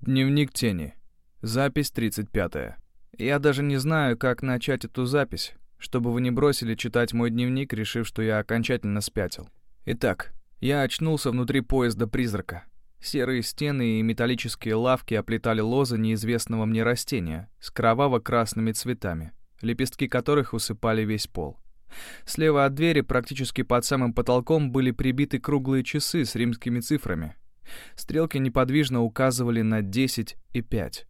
Дневник тени. Запись 35. Я даже не знаю, как начать эту запись, чтобы вы не бросили читать мой дневник, решив, что я окончательно спятил. Итак, я очнулся внутри поезда-призрака. Серые стены и металлические лавки оплетали лозы неизвестного мне растения с кроваво-красными цветами, лепестки которых усыпали весь пол. Слева от двери, практически под самым потолком, были прибиты круглые часы с римскими цифрами. Стрелки неподвижно указывали на 10 и 5.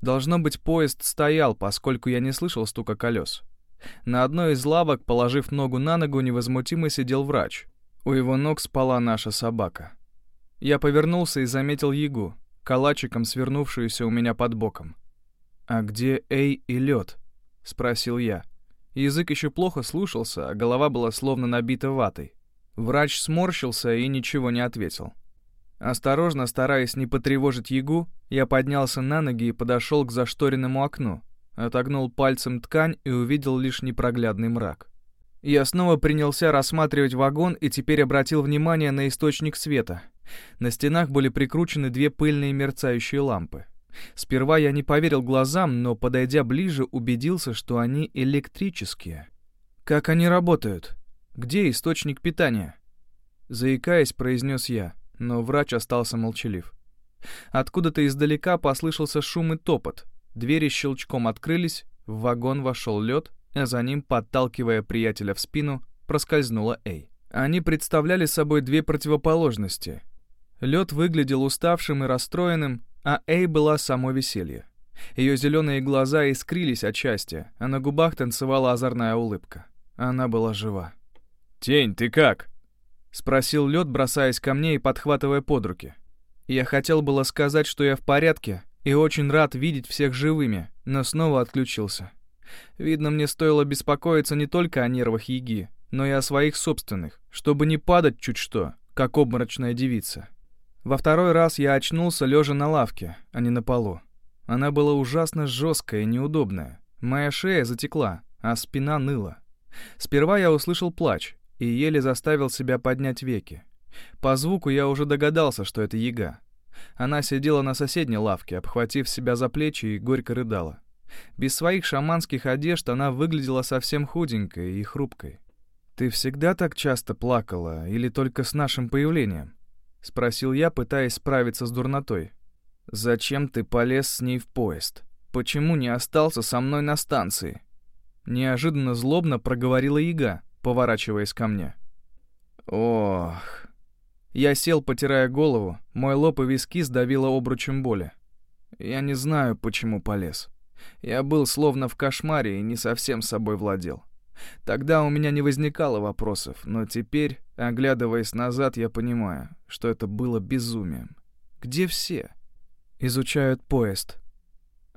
Должно быть, поезд стоял, поскольку я не слышал стука колес. На одной из лавок, положив ногу на ногу, невозмутимо сидел врач. У его ног спала наша собака. Я повернулся и заметил Ягу, калачиком свернувшуюся у меня под боком. «А где Эй и лед?» — спросил я. Язык еще плохо слушался, а голова была словно набита ватой. Врач сморщился и ничего не ответил. Осторожно, стараясь не потревожить Ягу, я поднялся на ноги и подошел к зашторенному окну, отогнул пальцем ткань и увидел лишь непроглядный мрак. Я снова принялся рассматривать вагон и теперь обратил внимание на источник света. На стенах были прикручены две пыльные мерцающие лампы. Сперва я не поверил глазам, но, подойдя ближе, убедился, что они электрические. «Как они работают? Где источник питания?» Заикаясь, произнес я, но врач остался молчалив. Откуда-то издалека послышался шум и топот. Двери щелчком открылись, в вагон вошел лед, а за ним, подталкивая приятеля в спину, проскользнула Эй. Они представляли собой две противоположности. Лед выглядел уставшим и расстроенным, а Эй была само веселье. Ее зеленые глаза искрились от счастья, а на губах танцевала озорная улыбка. Она была жива. «Тень, ты как?» — спросил лед, бросаясь ко мне и подхватывая под руки. Я хотел было сказать, что я в порядке и очень рад видеть всех живыми, но снова отключился. Видно, мне стоило беспокоиться не только о нервах Яги, но и о своих собственных, чтобы не падать чуть что, как обморочная девица. Во второй раз я очнулся лежа на лавке, а не на полу. Она была ужасно жесткая и неудобная. Моя шея затекла, а спина ныла. Сперва я услышал плач и еле заставил себя поднять веки. По звуку я уже догадался, что это яга. Она сидела на соседней лавке, обхватив себя за плечи и горько рыдала. Без своих шаманских одежд она выглядела совсем худенькой и хрупкой. «Ты всегда так часто плакала или только с нашим появлением?» — спросил я, пытаясь справиться с дурнотой. «Зачем ты полез с ней в поезд? Почему не остался со мной на станции?» Неожиданно злобно проговорила яга, поворачиваясь ко мне. «Ох...» Я сел, потирая голову, мой лоб и виски сдавило обручем боли. Я не знаю, почему полез. Я был словно в кошмаре и не совсем собой владел. Тогда у меня не возникало вопросов, но теперь, оглядываясь назад, я понимаю, что это было безумием. Где все? Изучают поезд.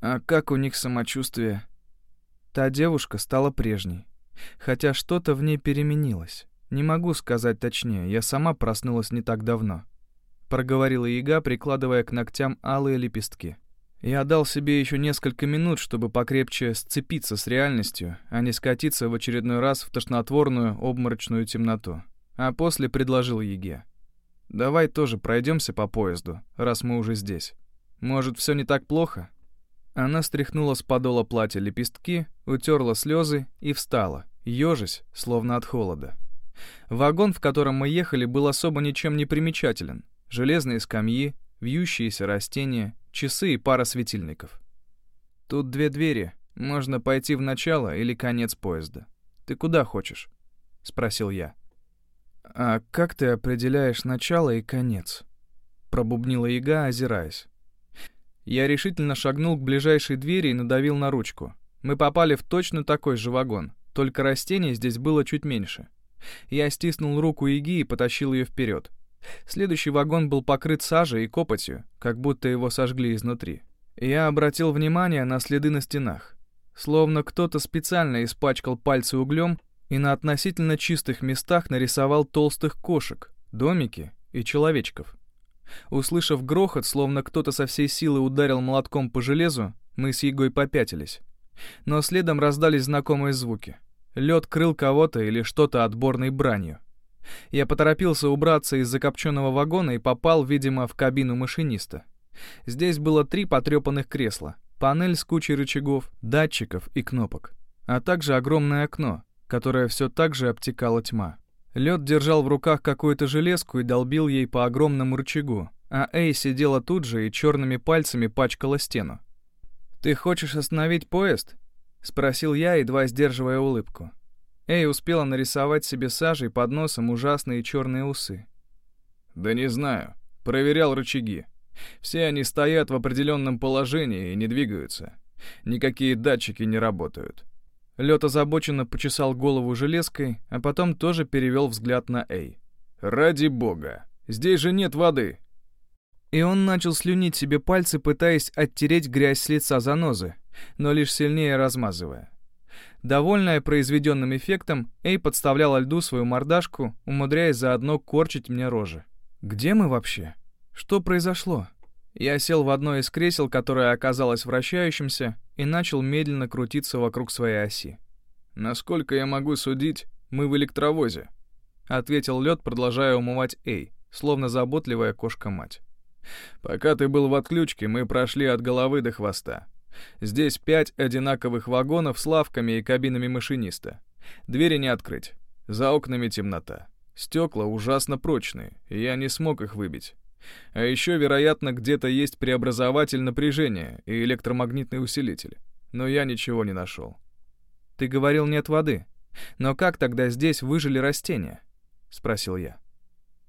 А как у них самочувствие? Та девушка стала прежней. Хотя что-то в ней переменилось. Не могу сказать точнее, я сама проснулась не так давно. Проговорила яга, прикладывая к ногтям алые лепестки. Я дал себе еще несколько минут, чтобы покрепче сцепиться с реальностью, а не скатиться в очередной раз в тошнотворную обморочную темноту. А после предложил Еге. «Давай тоже пройдемся по поезду, раз мы уже здесь. Может, все не так плохо?» Она стряхнула с подола платья лепестки, утерла слезы и встала, ежась, словно от холода. Вагон, в котором мы ехали, был особо ничем не примечателен. Железные скамьи, вьющиеся растения, часы и пара светильников. Тут две двери. Можно пойти в начало или конец поезда. Ты куда хочешь? Спросил я. А как ты определяешь начало и конец? Пробубнила яга, озираясь. Я решительно шагнул к ближайшей двери и надавил на ручку. Мы попали в точно такой же вагон, только растений здесь было чуть меньше. Я стиснул руку Иги и потащил ее вперед. Следующий вагон был покрыт сажей и копотью, как будто его сожгли изнутри. Я обратил внимание на следы на стенах. Словно кто-то специально испачкал пальцы углем и на относительно чистых местах нарисовал толстых кошек, домики и человечков. Услышав грохот, словно кто-то со всей силы ударил молотком по железу, мы с Егой попятились. Но следом раздались знакомые звуки. Лед крыл кого-то или что-то отборной бранью. Я поторопился убраться из закопченного вагона и попал, видимо, в кабину машиниста. Здесь было три потрепанных кресла, панель с кучей рычагов, датчиков и кнопок, а также огромное окно, которое все так же обтекала тьма. Лед держал в руках какую-то железку и долбил ей по огромному рычагу, а Эй сидела тут же и черными пальцами пачкала стену. «Ты хочешь остановить поезд?» — спросил я, едва сдерживая улыбку. Эй успела нарисовать себе сажей под носом ужасные черные усы. «Да не знаю. Проверял рычаги. Все они стоят в определенном положении и не двигаются. Никакие датчики не работают». Лед озабоченно почесал голову железкой, а потом тоже перевел взгляд на Эй. «Ради бога! Здесь же нет воды!» И он начал слюнить себе пальцы, пытаясь оттереть грязь с лица занозы, но лишь сильнее размазывая. Довольная произведенным эффектом, Эй подставляла льду свою мордашку, умудряясь заодно корчить мне рожи. «Где мы вообще? Что произошло?» Я сел в одно из кресел, которое оказалось вращающимся, и начал медленно крутиться вокруг своей оси. «Насколько я могу судить, мы в электровозе», — ответил лед, продолжая умывать Эй, словно заботливая кошка-мать. «Пока ты был в отключке, мы прошли от головы до хвоста. Здесь пять одинаковых вагонов с лавками и кабинами машиниста. Двери не открыть. За окнами темнота. Стекла ужасно прочные, и я не смог их выбить. А еще, вероятно, где-то есть преобразователь напряжения и электромагнитный усилитель. Но я ничего не нашел. «Ты говорил, нет воды. Но как тогда здесь выжили растения?» — спросил я.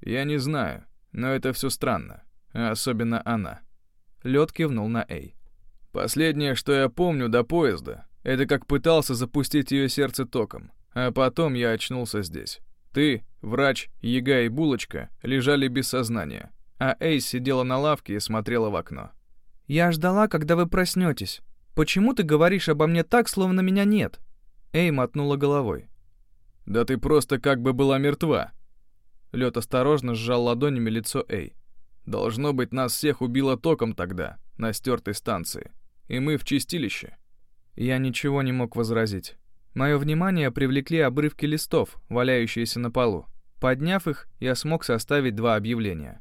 «Я не знаю, но это все странно. Особенно она». Лед кивнул на Эй. Последнее, что я помню до поезда, это как пытался запустить ее сердце током, а потом я очнулся здесь. Ты, врач, Яга и Булочка лежали без сознания, а Эйс сидела на лавке и смотрела в окно. «Я ждала, когда вы проснетесь. Почему ты говоришь обо мне так, словно меня нет?» Эй мотнула головой. «Да ты просто как бы была мертва». Лед осторожно сжал ладонями лицо Эй. «Должно быть, нас всех убило током тогда, на стертой станции и мы в чистилище». Я ничего не мог возразить. Мое внимание привлекли обрывки листов, валяющиеся на полу. Подняв их, я смог составить два объявления.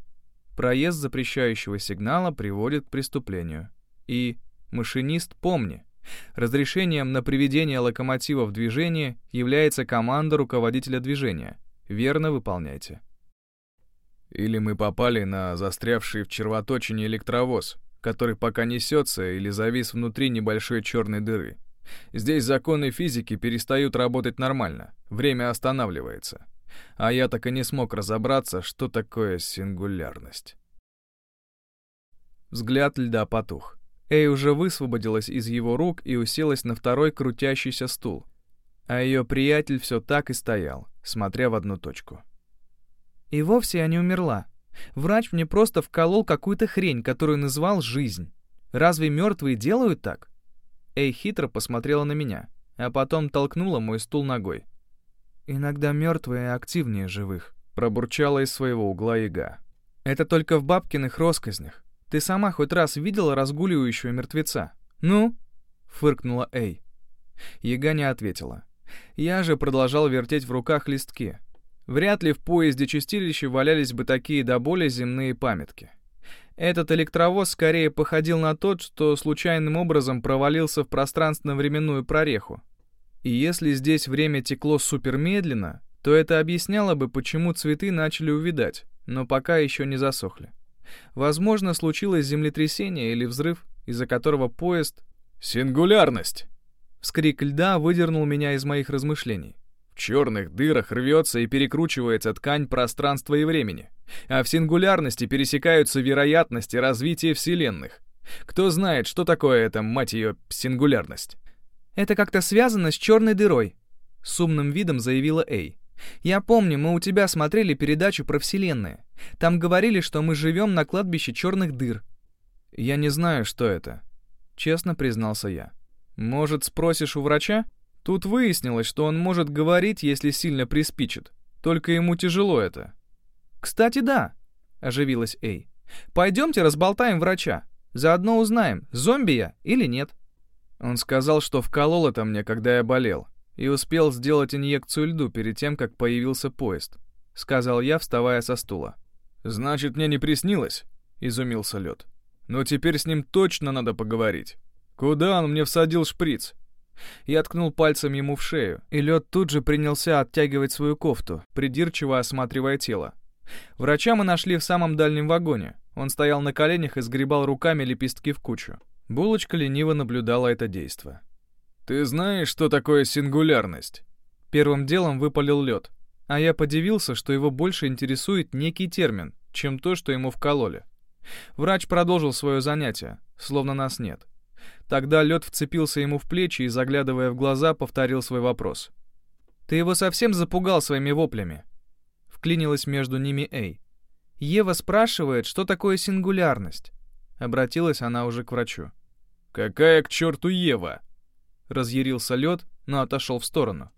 Проезд запрещающего сигнала приводит к преступлению. И «Машинист, помни, разрешением на приведение локомотива в движение является команда руководителя движения. Верно выполняйте». Или мы попали на застрявший в червоточине электровоз, который пока несется или завис внутри небольшой черной дыры. Здесь законы физики перестают работать нормально, время останавливается. А я так и не смог разобраться, что такое сингулярность. Взгляд льда потух. Эй уже высвободилась из его рук и уселась на второй крутящийся стул. А ее приятель все так и стоял, смотря в одну точку. «И вовсе я не умерла», Врач мне просто вколол какую-то хрень, которую назвал «жизнь». Разве мертвые делают так? Эй хитро посмотрела на меня, а потом толкнула мой стул ногой. «Иногда мертвые активнее живых», — пробурчала из своего угла яга. «Это только в бабкиных росказнях. Ты сама хоть раз видела разгуливающего мертвеца? Ну?» — фыркнула Эй. Яга не ответила. Я же продолжал вертеть в руках листки, Вряд ли в поезде чистилища валялись бы такие до боли земные памятки. Этот электровоз скорее походил на тот, что случайным образом провалился в пространственно-временную прореху. И если здесь время текло супермедленно, то это объясняло бы, почему цветы начали увидать, но пока еще не засохли. Возможно, случилось землетрясение или взрыв, из-за которого поезд... «Сингулярность!» Вскрик льда выдернул меня из моих размышлений. В черных дырах рвется и перекручивается ткань пространства и времени, а в сингулярности пересекаются вероятности развития вселенных. Кто знает, что такое эта, мать ее, сингулярность? Это как-то связано с черной дырой, с умным видом заявила Эй. Я помню, мы у тебя смотрели передачу про вселенные. Там говорили, что мы живем на кладбище черных дыр. Я не знаю, что это, честно признался я. Может, спросишь у врача? Тут выяснилось, что он может говорить, если сильно приспичит. Только ему тяжело это. «Кстати, да», — оживилась Эй. «Пойдемте разболтаем врача. Заодно узнаем, зомби я или нет». Он сказал, что вколол это мне, когда я болел, и успел сделать инъекцию льду перед тем, как появился поезд, — сказал я, вставая со стула. «Значит, мне не приснилось?» — изумился лед. Но теперь с ним точно надо поговорить. Куда он мне всадил шприц? Я ткнул пальцем ему в шею, и лед тут же принялся оттягивать свою кофту, придирчиво осматривая тело. Врача мы нашли в самом дальнем вагоне. Он стоял на коленях и сгребал руками лепестки в кучу. Булочка лениво наблюдала это действо. «Ты знаешь, что такое сингулярность?» Первым делом выпалил лед, а я подивился, что его больше интересует некий термин, чем то, что ему вкололи. Врач продолжил свое занятие, словно нас нет. Тогда лед вцепился ему в плечи и, заглядывая в глаза, повторил свой вопрос. «Ты его совсем запугал своими воплями?» Вклинилась между ними Эй. «Ева спрашивает, что такое сингулярность?» Обратилась она уже к врачу. «Какая к черту Ева?» Разъярился лед, но отошел в сторону.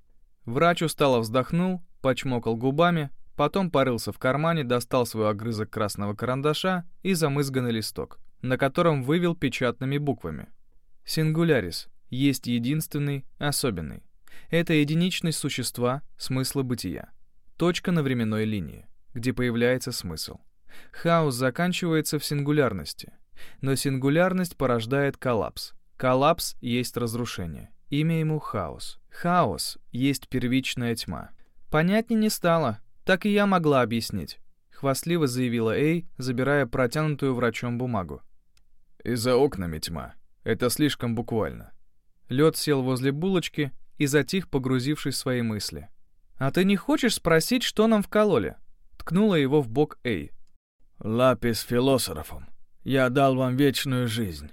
Врач устало вздохнул, почмокал губами, потом порылся в кармане, достал свой огрызок красного карандаша и замызганный листок, на котором вывел печатными буквами. Сингулярис есть единственный, особенный. Это единичность существа, смысла бытия. Точка на временной линии, где появляется смысл. Хаос заканчивается в сингулярности, но сингулярность порождает коллапс. Коллапс есть разрушение. Имя ему хаос. Хаос есть первичная тьма. Понятнее не стало, так и я могла объяснить. Хвастливо заявила Эй, забирая протянутую врачом бумагу. «И за окнами тьма. Это слишком буквально». Лед сел возле булочки и затих, погрузившись в свои мысли. «А ты не хочешь спросить, что нам вкололи?» Ткнула его в бок Эй. «Лапис философом. Я дал вам вечную жизнь».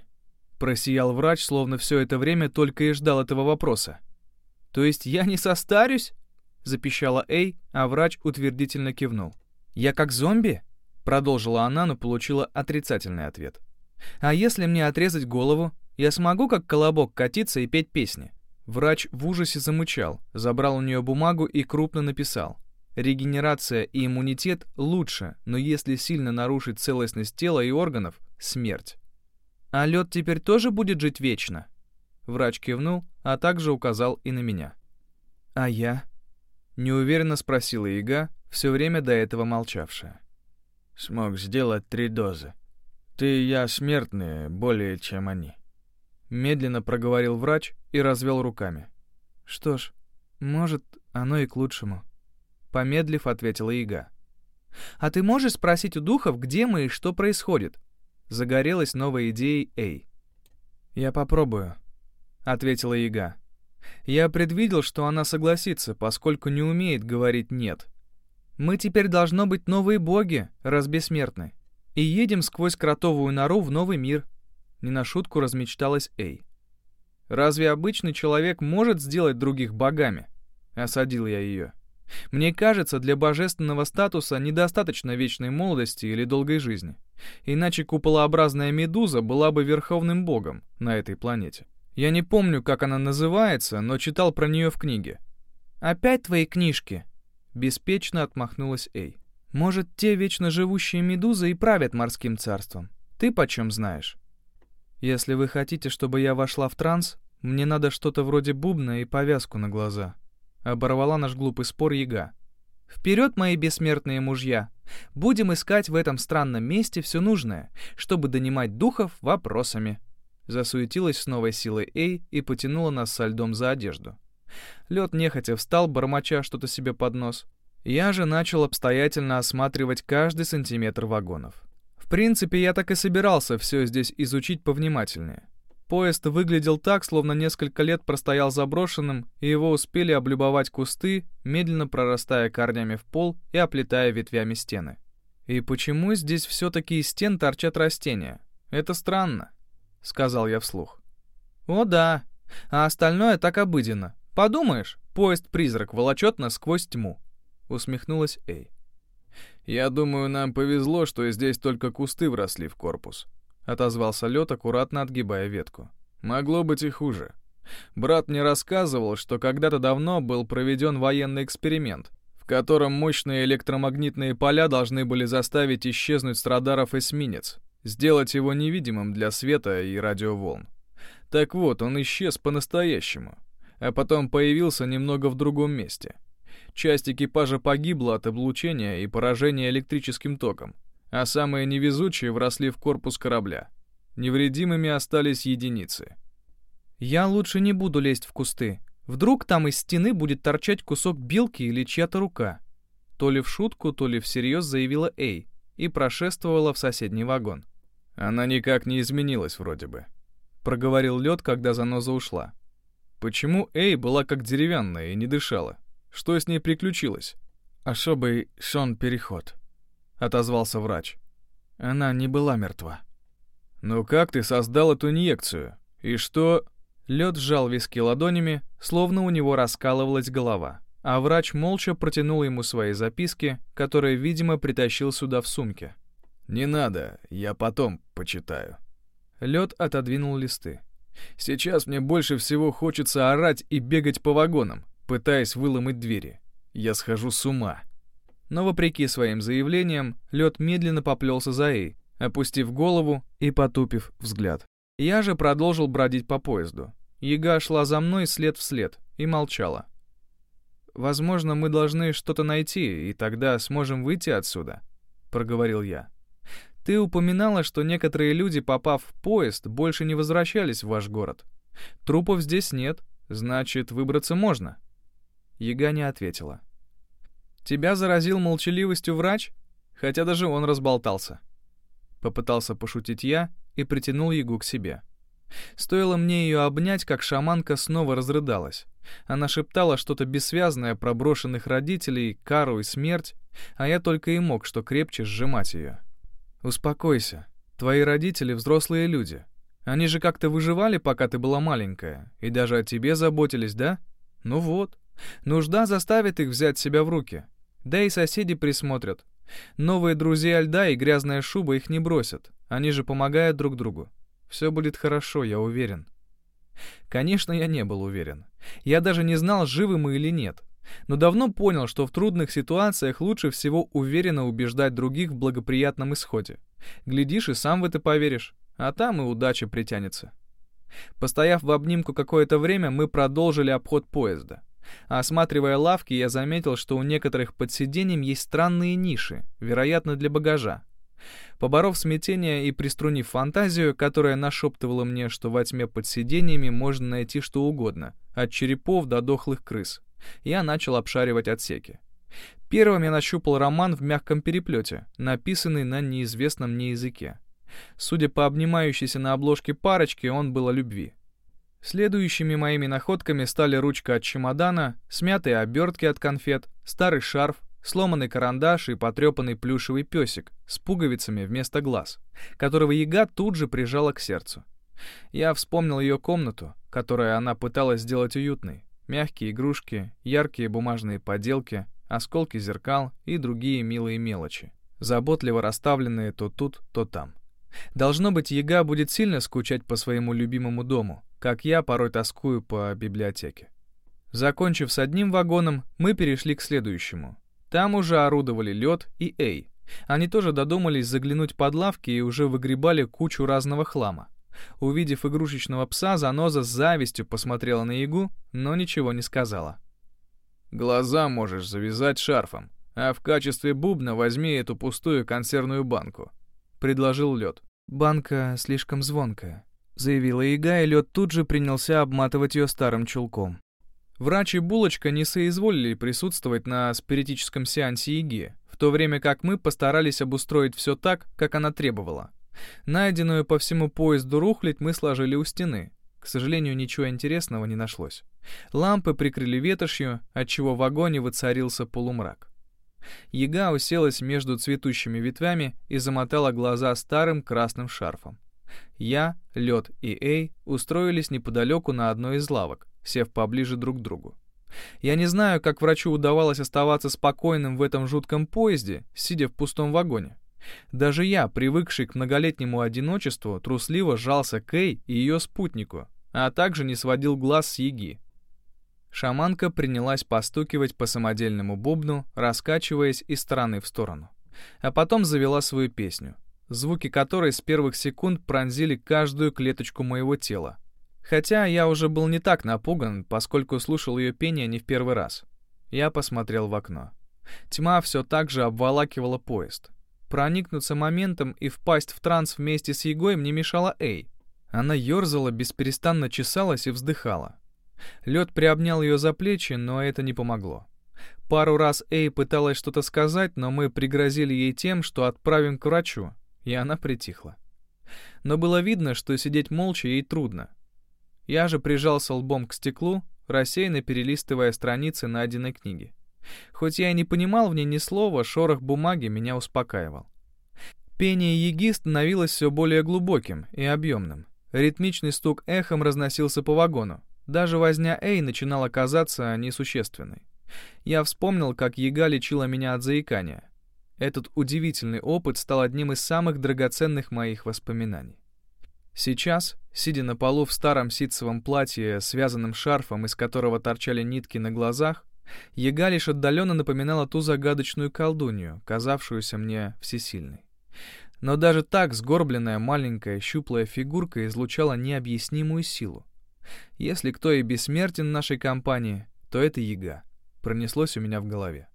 Просиял врач, словно все это время только и ждал этого вопроса. «То есть я не состарюсь?» Запищала Эй, а врач утвердительно кивнул. «Я как зомби?» Продолжила она, но получила отрицательный ответ. «А если мне отрезать голову, я смогу как колобок катиться и петь песни?» Врач в ужасе замычал, забрал у нее бумагу и крупно написал. Регенерация и иммунитет лучше, но если сильно нарушить целостность тела и органов — смерть. А лед теперь тоже будет жить вечно? Врач кивнул, а также указал и на меня. А я? Неуверенно спросила Ига, все время до этого молчавшая. Смог сделать три дозы. Ты и я смертные более, чем они. Медленно проговорил врач и развел руками. Что ж, может, оно и к лучшему. Помедлив, ответила Ига. «А ты можешь спросить у духов, где мы и что происходит?» Загорелась новой идеей Эй. «Я попробую», — ответила Ига. Я предвидел, что она согласится, поскольку не умеет говорить «нет». «Мы теперь должно быть новые боги, раз бессмертны, и едем сквозь кротовую нору в новый мир», — не на шутку размечталась Эй. «Разве обычный человек может сделать других богами?» — осадил я ее. Мне кажется, для божественного статуса недостаточно вечной молодости или долгой жизни. Иначе куполообразная медуза была бы верховным богом на этой планете. Я не помню, как она называется, но читал про нее в книге. «Опять твои книжки?» Беспечно отмахнулась Эй. «Может, те вечно живущие медузы и правят морским царством? Ты почем знаешь?» «Если вы хотите, чтобы я вошла в транс, мне надо что-то вроде бубна и повязку на глаза», Оборвала наш глупый спор яга. «Вперед, мои бессмертные мужья! Будем искать в этом странном месте все нужное, чтобы донимать духов вопросами». Засуетилась с новой силой Эй и потянула нас со льдом за одежду. Лед нехотя встал, бормоча что-то себе под нос. Я же начал обстоятельно осматривать каждый сантиметр вагонов. В принципе, я так и собирался все здесь изучить повнимательнее. Поезд выглядел так, словно несколько лет простоял заброшенным, и его успели облюбовать кусты, медленно прорастая корнями в пол и оплетая ветвями стены. «И почему здесь все-таки из стен торчат растения? Это странно», — сказал я вслух. «О да, а остальное так обыденно. Подумаешь, поезд-призрак волочет нас сквозь тьму», — усмехнулась Эй. «Я думаю, нам повезло, что здесь только кусты вросли в корпус», отозвался лед, аккуратно отгибая ветку. Могло быть и хуже. Брат мне рассказывал, что когда-то давно был проведен военный эксперимент, в котором мощные электромагнитные поля должны были заставить исчезнуть с радаров эсминец, сделать его невидимым для света и радиоволн. Так вот, он исчез по-настоящему, а потом появился немного в другом месте. Часть экипажа погибла от облучения и поражения электрическим током, а самые невезучие вросли в корпус корабля. Невредимыми остались единицы. «Я лучше не буду лезть в кусты. Вдруг там из стены будет торчать кусок билки или чья-то рука». То ли в шутку, то ли всерьез заявила Эй и прошествовала в соседний вагон. «Она никак не изменилась вроде бы», — проговорил лед, когда заноза ушла. «Почему Эй была как деревянная и не дышала? Что с ней приключилось?» «Особый сон-переход», — отозвался врач. Она не была мертва. «Ну как ты создал эту инъекцию? И что...» Лед сжал виски ладонями, словно у него раскалывалась голова, а врач молча протянул ему свои записки, которые, видимо, притащил сюда в сумке. «Не надо, я потом почитаю». Лед отодвинул листы. «Сейчас мне больше всего хочется орать и бегать по вагонам, пытаясь выломать двери. Я схожу с ума». Но вопреки своим заявлениям, лед медленно поплелся за Эй, опустив голову и потупив взгляд. Я же продолжил бродить по поезду. Яга шла за мной след в след и молчала. «Возможно, мы должны что-то найти, и тогда сможем выйти отсюда», — проговорил я. «Ты упоминала, что некоторые люди, попав в поезд, больше не возвращались в ваш город. Трупов здесь нет, значит, выбраться можно». Яга не ответила. «Тебя заразил молчаливостью врач?» Хотя даже он разболтался. Попытался пошутить я и притянул Ягу к себе. Стоило мне ее обнять, как шаманка снова разрыдалась. Она шептала что-то бессвязное про брошенных родителей, кару и смерть, а я только и мог что крепче сжимать ее. «Успокойся. Твои родители — взрослые люди. Они же как-то выживали, пока ты была маленькая, и даже о тебе заботились, да? Ну вот. Нужда заставит их взять себя в руки. Да и соседи присмотрят. Новые друзья льда и грязная шуба их не бросят. Они же помогают друг другу. Все будет хорошо, я уверен. Конечно, я не был уверен. Я даже не знал, живы мы или нет. Но давно понял, что в трудных ситуациях лучше всего уверенно убеждать других в благоприятном исходе. Глядишь, и сам в это поверишь, а там и удача притянется. Постояв в обнимку какое-то время, мы продолжили обход поезда. Осматривая лавки, я заметил, что у некоторых под сиденьем есть странные ниши, вероятно, для багажа. Поборов смятение и приструнив фантазию, которая нашептывала мне, что во тьме под сиденьями можно найти что угодно, от черепов до дохлых крыс, я начал обшаривать отсеки. Первым я нащупал роман в мягком переплете, написанный на неизвестном мне языке. Судя по обнимающейся на обложке парочке, он был о любви. Следующими моими находками стали ручка от чемодана, смятые обертки от конфет, старый шарф, сломанный карандаш и потрепанный плюшевый песик с пуговицами вместо глаз, которого яга тут же прижала к сердцу. Я вспомнил ее комнату, которую она пыталась сделать уютной. Мягкие игрушки, яркие бумажные поделки, осколки зеркал и другие милые мелочи, заботливо расставленные то тут, то там. Должно быть, яга будет сильно скучать по своему любимому дому, как я порой тоскую по библиотеке. Закончив с одним вагоном, мы перешли к следующему. Там уже орудовали лед и Эй. Они тоже додумались заглянуть под лавки и уже выгребали кучу разного хлама. Увидев игрушечного пса, заноза с завистью посмотрела на Ягу, но ничего не сказала. «Глаза можешь завязать шарфом, а в качестве бубна возьми эту пустую консервную банку», — предложил лед. «Банка слишком звонкая», заявила Ига, и лед тут же принялся обматывать ее старым чулком. Врач и Булочка не соизволили присутствовать на спиритическом сеансе Иги, в то время как мы постарались обустроить все так, как она требовала. Найденную по всему поезду рухлядь мы сложили у стены. К сожалению, ничего интересного не нашлось. Лампы прикрыли ветошью, отчего в вагоне воцарился полумрак. Яга уселась между цветущими ветвями и замотала глаза старым красным шарфом. Я, Лед и Эй устроились неподалеку на одной из лавок, сев поближе друг к другу. Я не знаю, как врачу удавалось оставаться спокойным в этом жутком поезде, сидя в пустом вагоне. Даже я, привыкший к многолетнему одиночеству, трусливо сжался к Эй и ее спутнику, а также не сводил глаз с Яги. Шаманка принялась постукивать по самодельному бубну, раскачиваясь из стороны в сторону. А потом завела свою песню — звуки которой с первых секунд пронзили каждую клеточку моего тела. Хотя я уже был не так напуган, поскольку слушал ее пение не в первый раз. Я посмотрел в окно. Тьма все так же обволакивала поезд. Проникнуться моментом и впасть в транс вместе с Егой мне мешала Эй. Она ерзала, бесперестанно чесалась и вздыхала. Лед приобнял ее за плечи, но это не помогло. Пару раз Эй пыталась что-то сказать, но мы пригрозили ей тем, что отправим к врачу, и она притихла. Но было видно, что сидеть молча ей трудно. Я же прижался лбом к стеклу, рассеянно перелистывая страницы найденной книги. Хоть я и не понимал в ней ни слова, шорох бумаги меня успокаивал. Пение яги становилось все более глубоким и объемным. Ритмичный стук эхом разносился по вагону. Даже возня Эй начинала казаться несущественной. Я вспомнил, как яга лечила меня от заикания. Этот удивительный опыт стал одним из самых драгоценных моих воспоминаний. Сейчас, сидя на полу в старом ситцевом платье, связанным шарфом, из которого торчали нитки на глазах, яга лишь отдаленно напоминала ту загадочную колдунью, казавшуюся мне всесильной. Но даже так сгорбленная маленькая щуплая фигурка излучала необъяснимую силу. Если кто и бессмертен в нашей компании, то это яга. Пронеслось у меня в голове.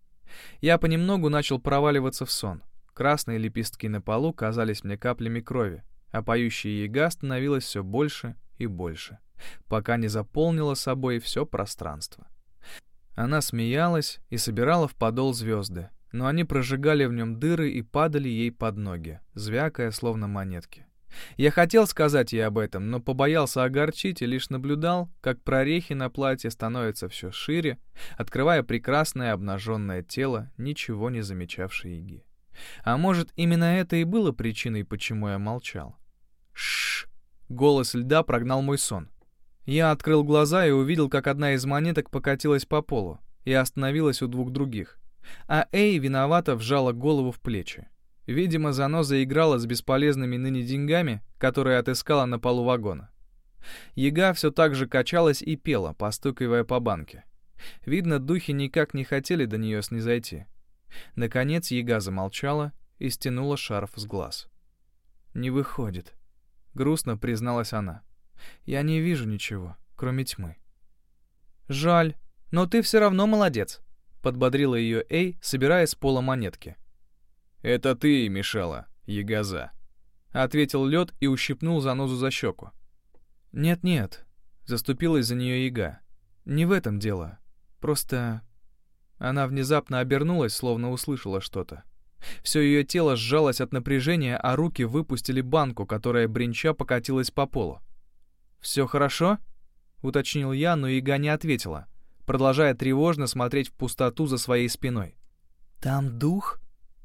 Я понемногу начал проваливаться в сон. Красные лепестки на полу казались мне каплями крови, а поющая яга становилась все больше и больше, пока не заполнила собой все пространство. Она смеялась и собирала в подол звезды, но они прожигали в нем дыры и падали ей под ноги, звякая, словно монетки. Я хотел сказать ей об этом, но побоялся огорчить и лишь наблюдал, как прорехи на платье становятся все шире, открывая прекрасное обнаженное тело, ничего не замечавшей Иги. А может, именно это и было причиной, почему я молчал? Шш! Голос льда прогнал мой сон. Я открыл глаза и увидел, как одна из монеток покатилась по полу и остановилась у двух других а Эй виновато вжала голову в плечи. Видимо, заноза играла с бесполезными ныне деньгами, которые отыскала на полу вагона. Яга все так же качалась и пела, постукивая по банке. Видно, духи никак не хотели до нее снизойти. Наконец Яга замолчала и стянула шарф с глаз. «Не выходит», — грустно призналась она. «Я не вижу ничего, кроме тьмы». «Жаль, но ты все равно молодец», Подбодрила ее Эй, собирая с пола монетки. «Это ты мешала, ягоза», — ответил лед и ущипнул занозу за щеку. «Нет-нет», — заступилась за нее яга. «Не в этом дело. Просто...» Она внезапно обернулась, словно услышала что-то. Все ее тело сжалось от напряжения, а руки выпустили банку, которая бренча покатилась по полу. «Все хорошо?» — уточнил я, но яга не ответила продолжая тревожно смотреть в пустоту за своей спиной. «Там дух?» —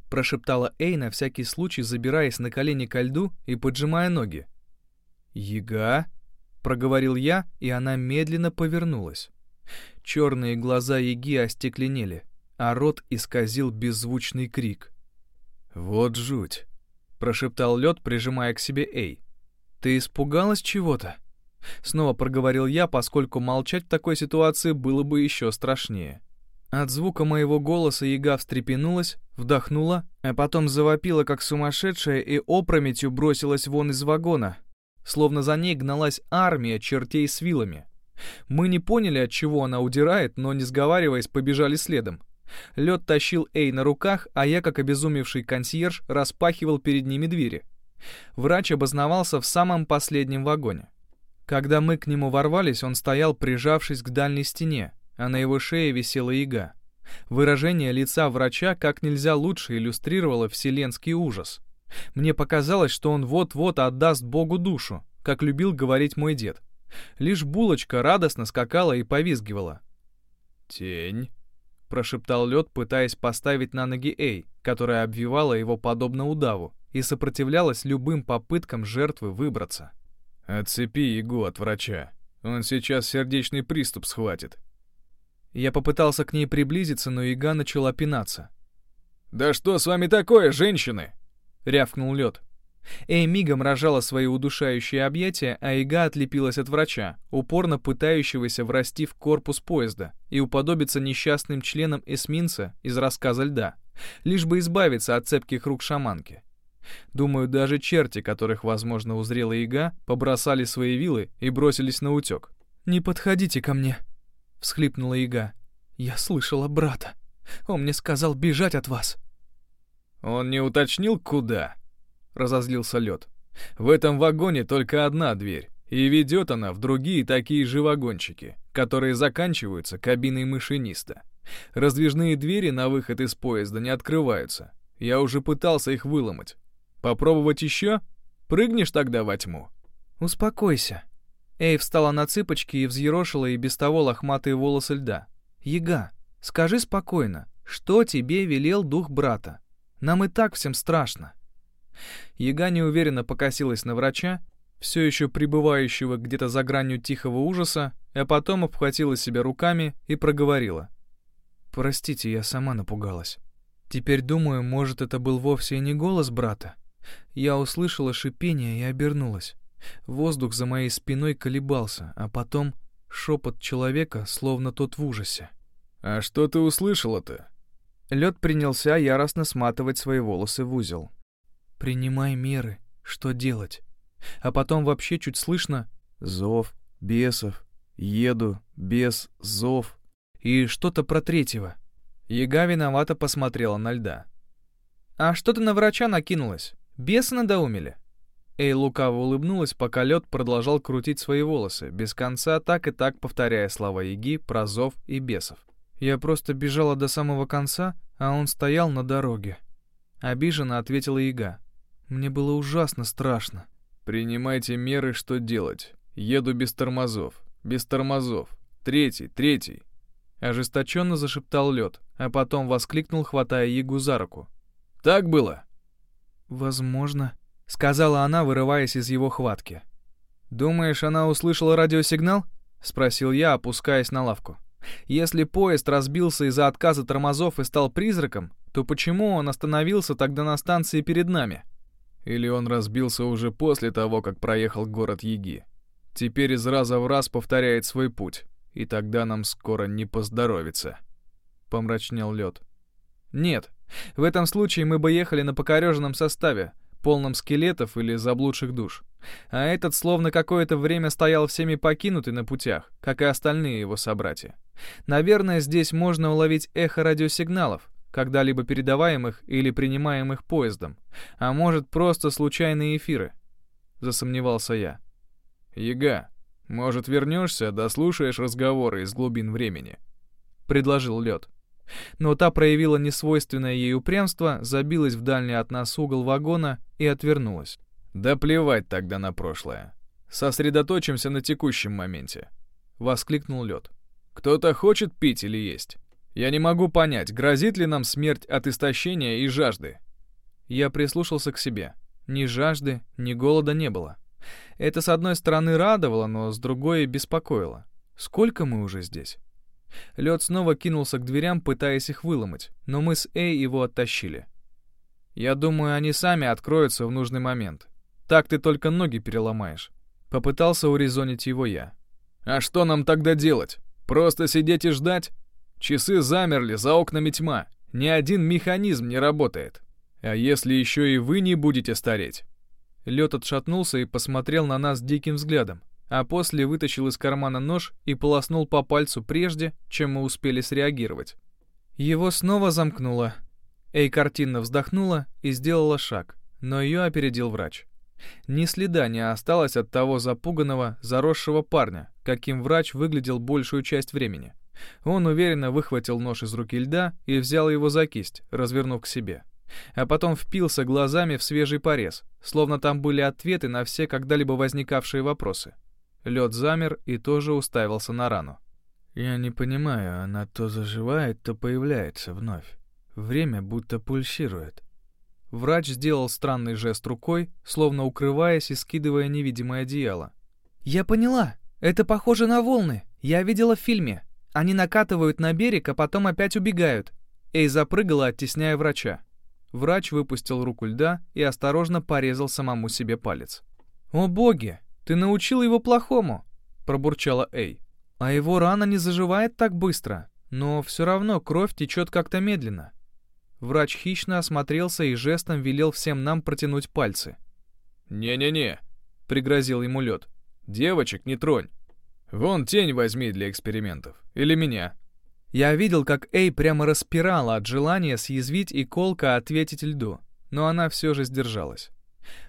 прошептала Эй на всякий случай, забираясь на колени ко льду и поджимая ноги. «Яга?» — проговорил я, и она медленно повернулась. Черные глаза Яги остекленели, а рот исказил беззвучный крик. «Вот жуть!» — прошептал лед, прижимая к себе Эй. «Ты испугалась чего-то?» Снова проговорил я, поскольку молчать в такой ситуации было бы еще страшнее. От звука моего голоса яга встрепенулась, вдохнула, а потом завопила, как сумасшедшая, и опрометью бросилась вон из вагона, словно за ней гналась армия чертей с вилами. Мы не поняли, от чего она удирает, но, не сговариваясь, побежали следом. Лед тащил Эй на руках, а я, как обезумевший консьерж, распахивал перед ними двери. Врач обосновался в самом последнем вагоне. Когда мы к нему ворвались, он стоял, прижавшись к дальней стене, а на его шее висела яга. Выражение лица врача как нельзя лучше иллюстрировало вселенский ужас. Мне показалось, что он вот-вот отдаст Богу душу, как любил говорить мой дед. Лишь булочка радостно скакала и повизгивала. «Тень», — прошептал лед, пытаясь поставить на ноги Эй, которая обвивала его подобно удаву и сопротивлялась любым попыткам жертвы выбраться. «Отцепи Егу от врача. Он сейчас сердечный приступ схватит». Я попытался к ней приблизиться, но Ига начала пинаться. «Да что с вами такое, женщины?» — рявкнул лед. Эй мигом рожала свои удушающие объятия, а Ига отлепилась от врача, упорно пытающегося врасти в корпус поезда и уподобиться несчастным членам эсминца из рассказа льда, лишь бы избавиться от цепких рук шаманки. Думаю, даже черти, которых, возможно, узрела яга, побросали свои вилы и бросились на утек. «Не подходите ко мне!» — всхлипнула яга. «Я слышала брата. Он мне сказал бежать от вас». Он не уточнил, куда?» — разозлился лед. «В этом вагоне только одна дверь, и ведет она в другие такие же вагончики, которые заканчиваются кабиной машиниста. Раздвижные двери на выход из поезда не открываются. Я уже пытался их выломать. Попробовать еще? Прыгнешь тогда во тьму?» «Успокойся». Эй встала на цыпочки и взъерошила и без того лохматые волосы льда. «Яга, скажи спокойно, что тебе велел дух брата? Нам и так всем страшно». Яга неуверенно покосилась на врача, все еще пребывающего где-то за гранью тихого ужаса, а потом обхватила себя руками и проговорила. «Простите, я сама напугалась. Теперь думаю, может, это был вовсе и не голос брата. Я услышала шипение и обернулась. Воздух за моей спиной колебался, а потом шепот человека, словно тот в ужасе. «А что ты услышала-то?» Лед принялся яростно сматывать свои волосы в узел. «Принимай меры. Что делать?» А потом вообще чуть слышно «Зов, бесов, еду, бес, зов» и что-то про третьего. Яга виновато посмотрела на льда. «А что ты на врача накинулась? Бесы надоумили?» Эй лукаво улыбнулась, пока лед продолжал крутить свои волосы, без конца так и так повторяя слова Яги про зов и бесов. «Я просто бежала до самого конца, а он стоял на дороге». Обиженно ответила Яга. «Мне было ужасно страшно». «Принимайте меры, что делать. Еду без тормозов. Без тормозов. Третий, третий». Ожесточенно зашептал лед, а потом воскликнул, хватая Ягу за руку. «Так было?» «Возможно», — сказала она, вырываясь из его хватки. «Думаешь, она услышала радиосигнал?» — спросил я, опускаясь на лавку. «Если поезд разбился из-за отказа тормозов и стал призраком, то почему он остановился тогда на станции перед нами?» Или он разбился уже после того, как проехал город Яги? Теперь из раза в раз повторяет свой путь, и тогда нам скоро не поздоровится. Помрачнел лед. Нет, в этом случае мы бы ехали на покореженном составе, полном скелетов или заблудших душ. А этот словно какое-то время стоял всеми покинутый на путях, как и остальные его собратья. Наверное, здесь можно уловить эхо радиосигналов, когда-либо передаваемых или принимаемых поездом, а может просто случайные эфиры, засомневался я. Яга, может вернешься, дослушаешь разговоры из глубин времени, предложил лед. Но та проявила несвойственное ей упрямство, забилась в дальний от нас угол вагона и отвернулась. «Да плевать тогда на прошлое. Сосредоточимся на текущем моменте», — воскликнул лед. «Кто-то хочет пить или есть?» Я не могу понять, грозит ли нам смерть от истощения и жажды. Я прислушался к себе. Ни жажды, ни голода не было. Это с одной стороны радовало, но с другой беспокоило. Сколько мы уже здесь? Лед снова кинулся к дверям, пытаясь их выломать, но мы с Эй его оттащили. Я думаю, они сами откроются в нужный момент. Так ты только ноги переломаешь. Попытался урезонить его я. А что нам тогда делать? Просто сидеть и ждать? Часы замерли, за окнами тьма. Ни один механизм не работает. А если еще и вы не будете стареть? Лед отшатнулся и посмотрел на нас диким взглядом, а после вытащил из кармана нож и полоснул по пальцу прежде, чем мы успели среагировать. Его снова замкнуло. Эй картинно вздохнула и сделала шаг, но ее опередил врач. Ни следа не осталось от того запуганного, заросшего парня, каким врач выглядел большую часть времени. Он уверенно выхватил нож из руки льда и взял его за кисть, развернув к себе. А потом впился глазами в свежий порез, словно там были ответы на все когда-либо возникавшие вопросы. Лед замер и тоже уставился на рану. «Я не понимаю, она то заживает, то появляется вновь. Время будто пульсирует». Врач сделал странный жест рукой, словно укрываясь и скидывая невидимое одеяло. «Я поняла. Это похоже на волны. Я видела в фильме. Они накатывают на берег, а потом опять убегают. Эй запрыгала, оттесняя врача. Врач выпустил руку льда и осторожно порезал самому себе палец. «О боги, ты научил его плохому!» — пробурчала Эй. «А его рана не заживает так быстро, но все равно кровь течет как-то медленно». Врач хищно осмотрелся и жестом велел всем нам протянуть пальцы. «Не-не-не», — пригрозил ему лед. «Девочек не тронь. Вон тень возьми для экспериментов. Или меня. Я видел, как Эй прямо распирала от желания съязвить и колко ответить льду, но она все же сдержалась.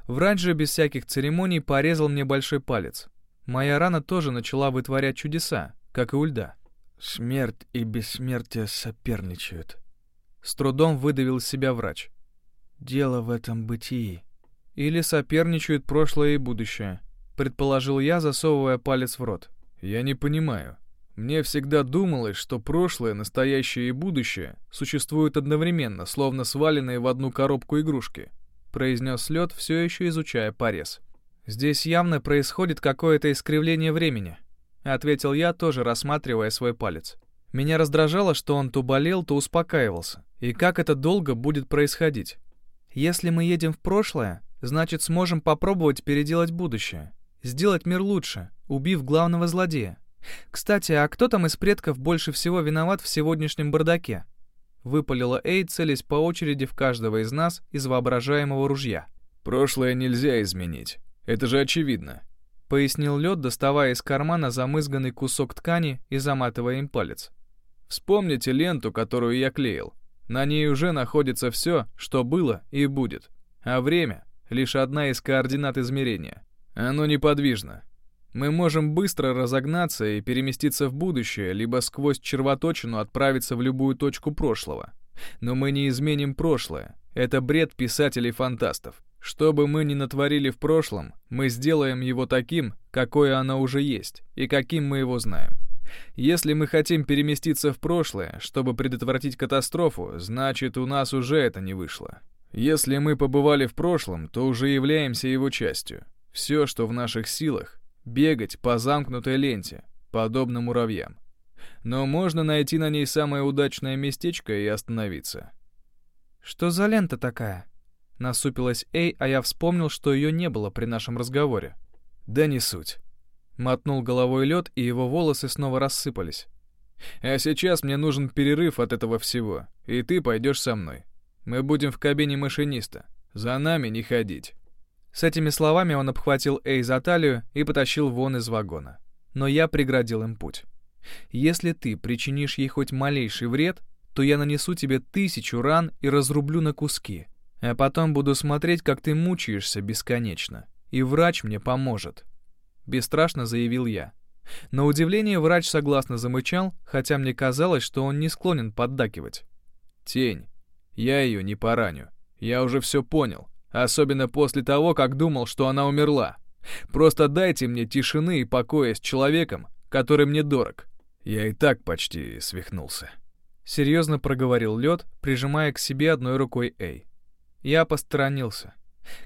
Врач же без всяких церемоний порезал мне большой палец. Моя рана тоже начала вытворять чудеса, как и у льда. «Смерть и бессмертие соперничают», — с трудом выдавил из себя врач. «Дело в этом бытии». «Или соперничают прошлое и будущее», — предположил я, засовывая палец в рот. «Я не понимаю. Мне всегда думалось, что прошлое, настоящее и будущее существуют одновременно, словно сваленные в одну коробку игрушки», — произнес лед, все еще изучая порез. «Здесь явно происходит какое-то искривление времени», — ответил я, тоже рассматривая свой палец. Меня раздражало, что он то болел, то успокаивался. И как это долго будет происходить? Если мы едем в прошлое, значит сможем попробовать переделать будущее. Сделать мир лучше, убив главного злодея. Кстати, а кто там из предков больше всего виноват в сегодняшнем бардаке? Выпалила Эй, целясь по очереди в каждого из нас из воображаемого ружья. «Прошлое нельзя изменить. Это же очевидно», — пояснил лед, доставая из кармана замызганный кусок ткани и заматывая им палец. «Вспомните ленту, которую я клеил. На ней уже находится все, что было и будет. А время — лишь одна из координат измерения. Оно неподвижно. Мы можем быстро разогнаться и переместиться в будущее, либо сквозь червоточину отправиться в любую точку прошлого. Но мы не изменим прошлое. Это бред писателей-фантастов. Что бы мы ни натворили в прошлом, мы сделаем его таким, какое оно уже есть, и каким мы его знаем. Если мы хотим переместиться в прошлое, чтобы предотвратить катастрофу, значит, у нас уже это не вышло. Если мы побывали в прошлом, то уже являемся его частью. Все, что в наших силах, бегать по замкнутой ленте, подобно муравьям. Но можно найти на ней самое удачное местечко и остановиться. «Что за лента такая?» Насупилась Эй, а я вспомнил, что ее не было при нашем разговоре. «Да не суть». Мотнул головой лед, и его волосы снова рассыпались. «А сейчас мне нужен перерыв от этого всего, и ты пойдешь со мной. Мы будем в кабине машиниста. За нами не ходить». С этими словами он обхватил Эй за талию и потащил вон из вагона. Но я преградил им путь. «Если ты причинишь ей хоть малейший вред, то я нанесу тебе тысячу ран и разрублю на куски. А потом буду смотреть, как ты мучаешься бесконечно. И врач мне поможет». Бесстрашно заявил я. На удивление врач согласно замычал, хотя мне казалось, что он не склонен поддакивать. «Тень, я ее не пораню. Я уже все понял. Особенно после того, как думал, что она умерла. Просто дайте мне тишины и покоя с человеком, который мне дорог. Я и так почти свихнулся. Серьезно проговорил лед, прижимая к себе одной рукой Эй. Я посторонился.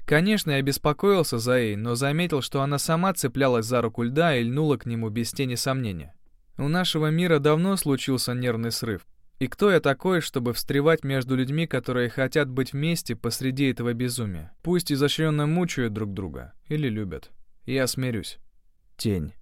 Конечно, я беспокоился за Эй, но заметил, что она сама цеплялась за руку льда и льнула к нему без тени сомнения. У нашего мира давно случился нервный срыв. И кто я такой, чтобы встревать между людьми, которые хотят быть вместе посреди этого безумия? Пусть изощренно мучают друг друга или любят. Я смирюсь. Тень.